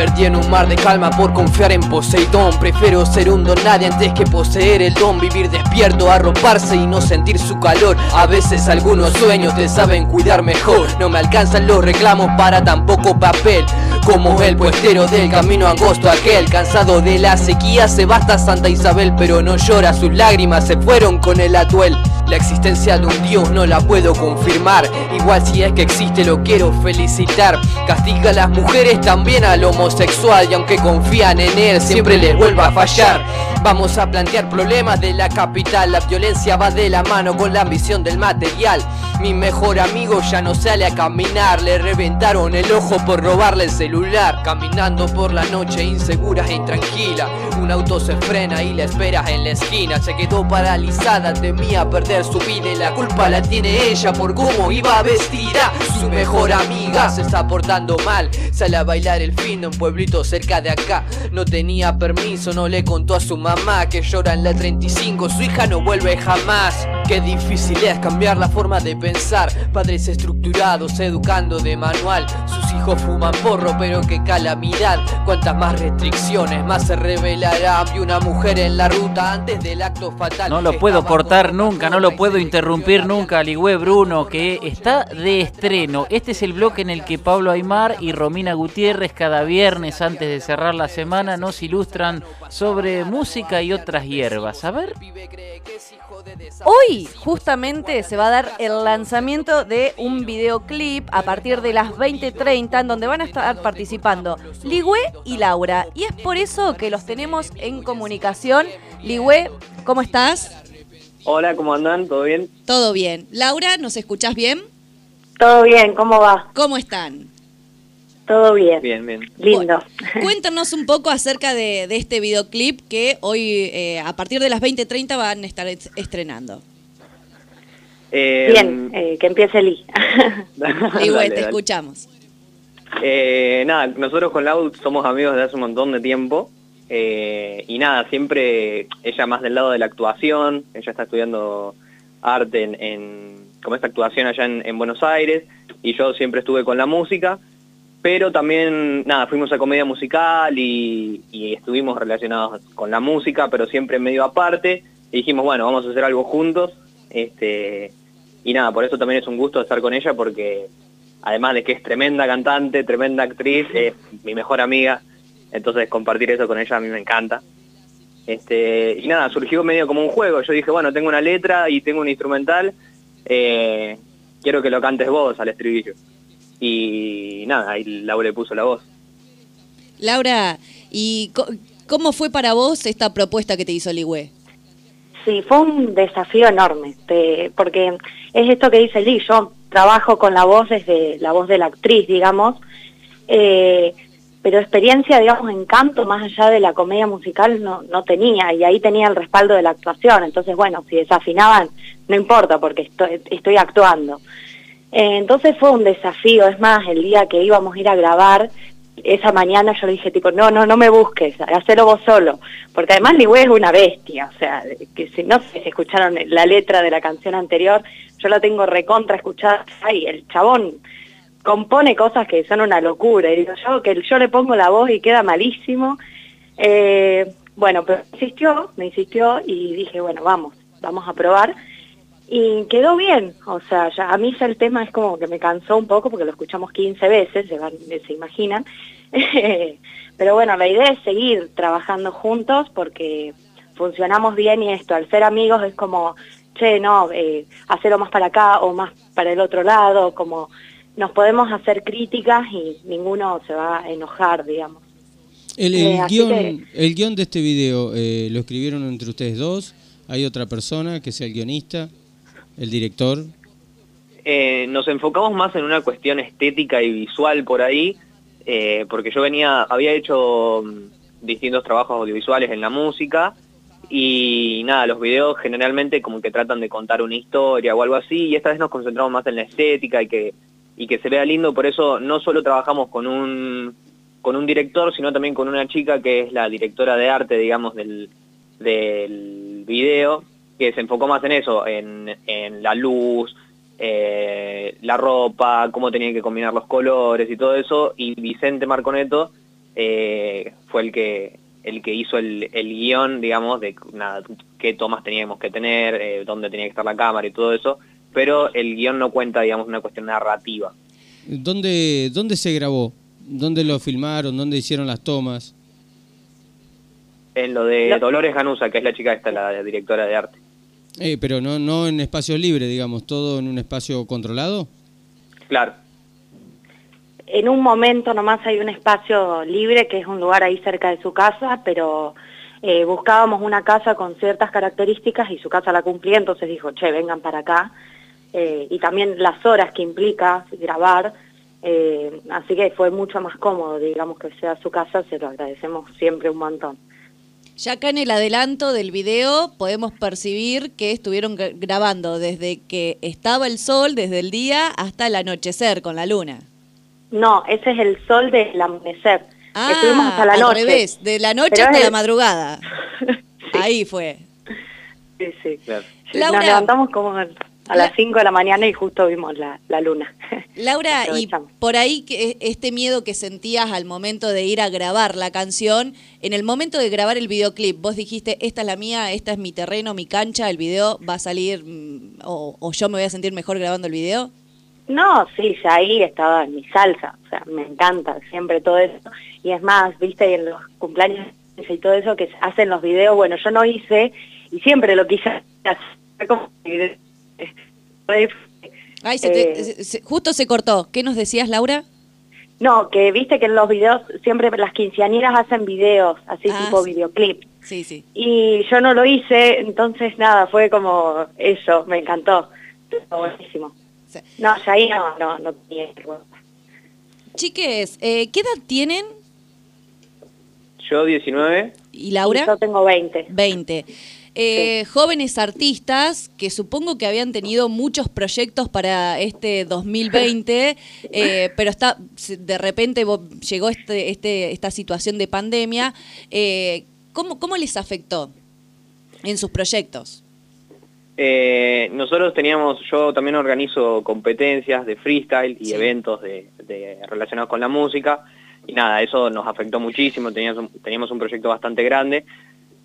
perdí en un mar de calma por confiar en Poseidón. Prefiero ser un don nadie antes que poseer el don. Vivir despierto, arroparse y no sentir su calor. A veces algunos sueños te saben cuidar mejor. No me alcanzan los reclamos para tan poco papel. Como el puestero del camino angosto aquel Cansado de la sequía se basta Santa Isabel Pero no llora, sus lágrimas se fueron con el atuel la existencia de un Dios no la puedo confirmar. Igual si es que existe lo quiero felicitar. Castiga a las mujeres también al homosexual Y aunque confían en él siempre les vuelva a fallar. Vamos a plantear problemas de la capital. La violencia va de la mano con la ambición del material Mi mejor amigo ya no sale a caminar Le reventaron el ojo por robarle el celular Caminando por la noche insegura e intranquila Un auto se frena y la esperas en la esquina Se quedó paralizada, temía perder su vida y la culpa la tiene ella por cómo iba vestida. Su mejor amiga se está portando mal. Sale a bailar el fin de un pueblito cerca de acá. No tenía permiso, no le contó a su mamá que llora en la 35. Su hija no vuelve jamás. Qué difícil es cambiar la forma de pensar. Padres estructurados, educando de manual. Sus hijos fuman porro, pero qué calamidad. Cuantas más restricciones, más se revelará. Vi una mujer en la ruta antes del acto fatal. No lo puedo cortar nunca, no lo puedo interrumpir nunca. Ligüe Bruno, que está de estreno. Este es el bloque en el que Pablo Aymar y Romina Gutiérrez, cada viernes antes de cerrar la semana, nos ilustran sobre música y otras hierbas. A ver. Hoy justamente se va a dar el lanzamiento de un videoclip a partir de las 20.30 en donde van a estar participando Ligüe y Laura. Y es por eso que los tenemos en comunicación. Ligüe, ¿cómo estás? Hola, ¿cómo andan? ¿Todo bien? Todo bien. Laura, ¿nos escuchás bien? Todo bien, ¿cómo va? ¿Cómo están? Todo bien. Bien, bien. Lindo. Cuéntanos un poco acerca de, este videoclip que hoy, eh, a partir de las 20.30, van a estar estrenando. Eh, bien, eh, que empiece Lee. Igual, te escuchamos. nada, nosotros con Lau somos amigos de hace un montón de tiempo. y nada, siempre ella más del lado de la actuación, ella está estudiando arte en, como esta actuación allá en Buenos Aires, y yo siempre estuve con la música, pero también, nada, fuimos a comedia musical y, estuvimos relacionados con la música, pero siempre medio aparte, y dijimos, bueno, vamos a hacer algo juntos, este, y nada, por eso también es un gusto estar con ella, porque además de que es tremenda cantante, tremenda actriz, es mi mejor amiga, entonces compartir eso con ella a mí me encanta. Este, y nada, surgió medio como un juego, yo dije, bueno, tengo una letra y tengo un instrumental, eh, quiero que lo cantes vos al estribillo y nada, ahí Laura le puso la voz. Laura, ¿y cómo fue para vos esta propuesta que te hizo Ligüe? Sí, fue un desafío enorme, porque es esto que dice Lee, yo trabajo con la voz desde la voz de la actriz, digamos, eh, pero experiencia, digamos, en canto, más allá de la comedia musical, no, no tenía, y ahí tenía el respaldo de la actuación, entonces, bueno, si desafinaban, no importa, porque estoy, estoy actuando. Eh, entonces fue un desafío, es más, el día que íbamos a ir a grabar, esa mañana yo le dije tipo, no, no, no me busques, hacelo vos solo, porque además Ligüe es una bestia, o sea, que si no se escucharon la letra de la canción anterior, yo la tengo recontra escuchada, y el chabón compone cosas que son una locura, y digo yo que yo le pongo la voz y queda malísimo, eh, bueno, pero insistió, me insistió y dije, bueno, vamos, vamos a probar, y quedó bien, o sea, ya, a mí ya el tema es como que me cansó un poco porque lo escuchamos 15 veces, se, se imaginan, pero bueno, la idea es seguir trabajando juntos porque funcionamos bien y esto, al ser amigos es como, che, no, eh, hacerlo más para acá o más para el otro lado, como nos podemos hacer críticas y ninguno se va a enojar, digamos. El, el, eh, guion, el guion de este video, eh, ¿lo escribieron entre ustedes dos? ¿Hay otra persona que sea el guionista? El director? Eh, nos enfocamos más en una cuestión estética y visual por ahí, eh, porque yo venía, había hecho mm, distintos trabajos audiovisuales en la música y nada, los videos generalmente como que tratan de contar una historia o algo así y esta vez nos concentramos más en la estética y que, y que se vea lindo, por eso no solo trabajamos con un, con un director, sino también con una chica que es la directora de arte, digamos, del, del video, que se enfocó más en eso, en, la luz, eh, la ropa, cómo tenían que combinar los colores y todo eso, y Vicente Marconeto, eh, fue el que el que hizo el, el guion, digamos, de nada, qué tomas teníamos que tener, eh, dónde tenía que estar la cámara y todo eso, pero el guion no cuenta, digamos, una cuestión narrativa. ¿Dónde, dónde se grabó? ¿Dónde lo filmaron? ¿Dónde hicieron las tomas? En lo de Dolores Ganusa, que es la chica esta, la directora de arte. Eh, pero no, no en espacios libres, digamos, todo en un espacio controlado. Claro. En un momento nomás hay un espacio libre, que es un lugar ahí cerca de su casa, pero eh, buscábamos una casa con ciertas características y su casa la cumplía, entonces dijo, che, vengan para acá. Eh, y también las horas que implica grabar, eh, así que fue mucho más cómodo, digamos, que sea su casa, se lo agradecemos siempre un montón. Ya acá en el adelanto del video podemos percibir que estuvieron grabando desde que estaba el sol, desde el día hasta el anochecer con la luna. No, ese es el sol del amanecer. Ah, Estuvimos hasta la al revés, de la noche hasta la madrugada. Ahí fue. Sí, sí. Nos levantamos como a las 5 de la mañana y justo vimos la, luna. Laura, y por ahí que este miedo que sentías al momento de ir a grabar la canción, en el momento de grabar el videoclip, vos dijiste, esta es la mía, esta es mi terreno, mi cancha, el video va a salir mm, o, o yo me voy a sentir mejor grabando el video. No, sí, ya ahí estaba en mi salsa, o sea, me encanta siempre todo eso. Y es más, viste, en los cumpleaños y todo eso que hacen los videos, bueno, yo no hice y siempre lo quise hacer. Ay, eh, justo se cortó. ¿Qué nos decías, Laura? No, que viste que en los videos siempre las quinceañeras hacen videos, así ah, tipo videoclip. Sí, sí. Y yo no lo hice, entonces nada, fue como eso, me encantó. Buenísimo. No, ya ahí no, no, no tenía Chiques, eh, ¿qué edad tienen? Yo 19. ¿Y Laura? yo tengo 20. 20. Eh, jóvenes artistas que supongo que habían tenido muchos proyectos para este 2020, eh, pero está de repente llegó este, este, esta situación de pandemia. Eh, ¿cómo, ¿Cómo les afectó en sus proyectos? nosotros teníamos, yo también organizo competencias de freestyle y eventos de, relacionados con la música. Y nada, eso nos afectó muchísimo, teníamos teníamos un proyecto bastante grande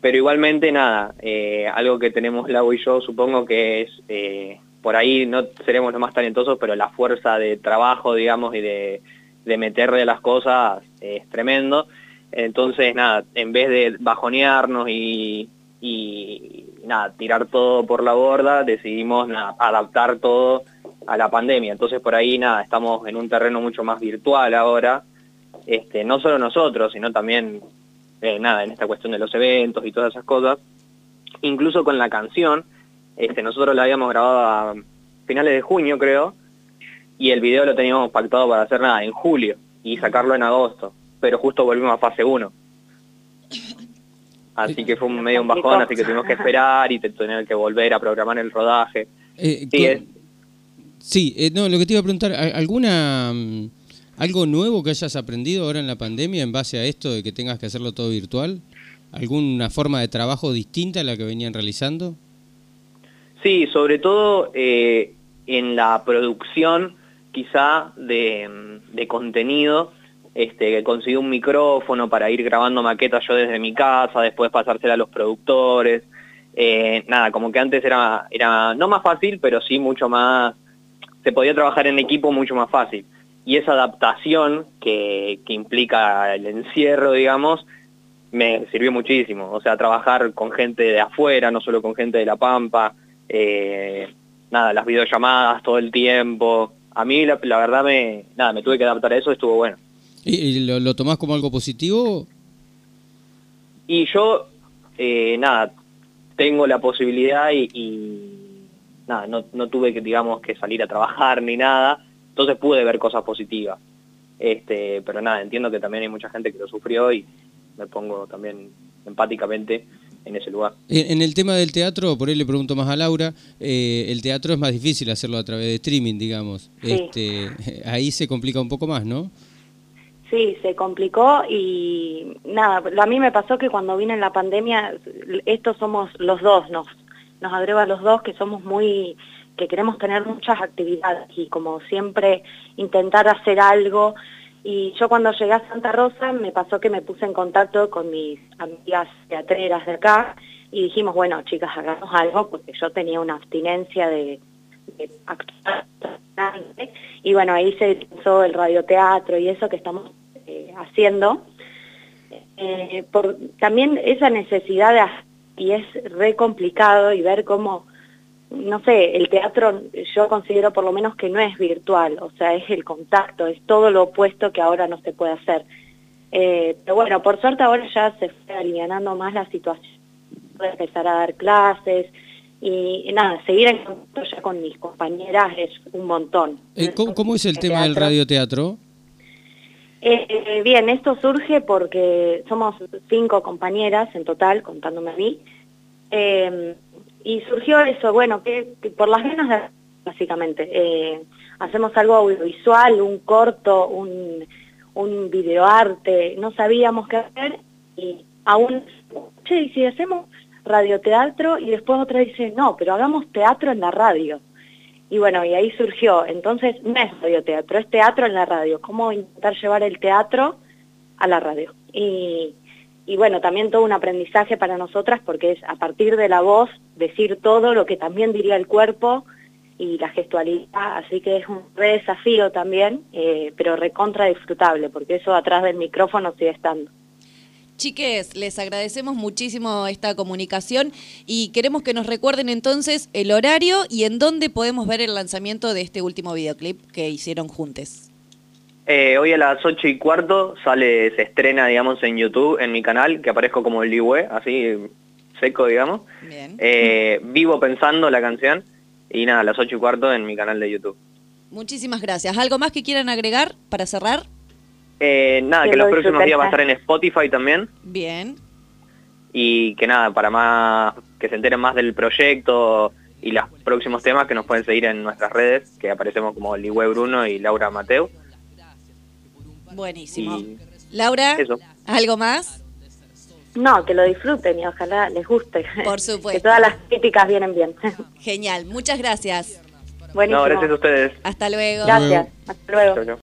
pero igualmente nada, eh, algo que tenemos Lau y yo supongo que es, eh, por ahí no seremos los más talentosos, pero la fuerza de trabajo, digamos, y de, de meterle las cosas es tremendo. Entonces, nada, en vez de bajonearnos y, nada, tirar todo por la borda, decidimos adaptar todo a la pandemia. Entonces, por ahí, nada, estamos en un terreno mucho más virtual ahora, este, no solo nosotros, sino también eh, nada, en esta cuestión de los eventos y todas esas cosas. Incluso con la canción, este, nosotros la habíamos grabado a finales de junio, creo, y el video lo teníamos pactado para hacer nada, en julio, y sacarlo en agosto, pero justo volvimos a fase 1. Así que fue un medio un bajón, así que tuvimos que esperar y tener que volver a programar el rodaje. Eh, sí, eh, no, lo que te iba a preguntar, ¿alguna mm, ¿Algo nuevo que hayas aprendido ahora en la pandemia en base a esto de que tengas que hacerlo todo virtual? ¿Alguna forma de trabajo distinta a la que venían realizando? Sí, sobre todo eh, en la producción quizá de, contenido, este, conseguí un micrófono para ir grabando maquetas yo desde mi casa, después pasársela a los productores. Eh, nada, como que antes era, era no más fácil, pero sí mucho más, se podía trabajar en equipo mucho más fácil y esa adaptación que, implica el encierro, digamos, me sirvió muchísimo. O sea, trabajar con gente de afuera, no solo con gente de La Pampa, eh, nada, las videollamadas todo el tiempo. A mí, la, verdad, me, nada, me tuve que adaptar a eso, estuvo bueno. ¿Y, lo, tomás como algo positivo? Y yo, eh, nada, tengo la posibilidad y, y nada, no, no tuve que, digamos, que salir a trabajar ni nada, entonces pude ver cosas positivas. Este, pero nada, entiendo que también hay mucha gente que lo sufrió y me pongo también empáticamente en ese lugar. En, el tema del teatro, por ahí le pregunto más a Laura, eh, el teatro es más difícil hacerlo a través de streaming, digamos. Este, ahí se complica un poco más, ¿no? Sí, se complicó y nada, a mí me pasó que cuando vine en la pandemia, estos somos los dos, nos, nos agrega a los dos que somos muy que queremos tener muchas actividades y como siempre intentar hacer algo Y yo cuando llegué a Santa Rosa me pasó que me puse en contacto con mis amigas teatreras de acá y dijimos, bueno, chicas, hagamos algo porque yo tenía una abstinencia de, de actuar. Y bueno, ahí se hizo el radioteatro y eso que estamos eh, haciendo. Eh, por, también esa necesidad de y es re complicado y ver cómo no sé, el teatro yo considero por lo menos que no es virtual, o sea, es el contacto, es todo lo opuesto que ahora no se puede hacer. Eh, pero bueno, por suerte ahora ya se fue alivianando más la situación, empezar a dar clases y, nada, seguir en contacto ya con mis compañeras es un montón. Eh, ¿cómo, es el tema del radioteatro? Eh, bien, esto surge porque somos cinco compañeras en total, contándome a mí. Y surgió eso, bueno, que, por las ganas de, básicamente, eh, hacemos algo audiovisual, un corto, un, un videoarte, no sabíamos qué hacer y aún, che, y hacemos radioteatro y después otra dice, no, pero hagamos teatro en la radio. Y bueno, y ahí surgió, entonces no es radioteatro, es teatro en la radio, cómo intentar llevar el teatro a la radio. Y, y bueno, también todo un aprendizaje para nosotras porque es a partir de la voz decir todo lo que también diría el cuerpo y la gestualidad, así que es un re desafío también, eh, pero recontra disfrutable porque eso atrás del micrófono sigue estando. Chiques, les agradecemos muchísimo esta comunicación y queremos que nos recuerden entonces el horario y en dónde podemos ver el lanzamiento de este último videoclip que hicieron juntos. Eh, hoy a las 8 y cuarto sale, se estrena, digamos, en YouTube, en mi canal, que aparezco como el Liwe, así seco, digamos. Eh, vivo pensando la canción y nada, a las 8 y cuarto en mi canal de YouTube. Muchísimas gracias. ¿Algo más que quieran agregar para cerrar? Eh, nada, que, los próximos días va a estar en Spotify también. Bien. Y que nada, para más que se enteren más del proyecto y los próximos temas que nos pueden seguir en nuestras redes, que aparecemos como Liwe Bruno y Laura Mateo. Buenísimo. Laura, ¿algo más? No, que lo disfruten y ojalá les guste. Por supuesto. que todas las críticas vienen bien. Genial, muchas gracias. Buenísimo. No, gracias a ustedes. Hasta luego. Gracias, hasta luego.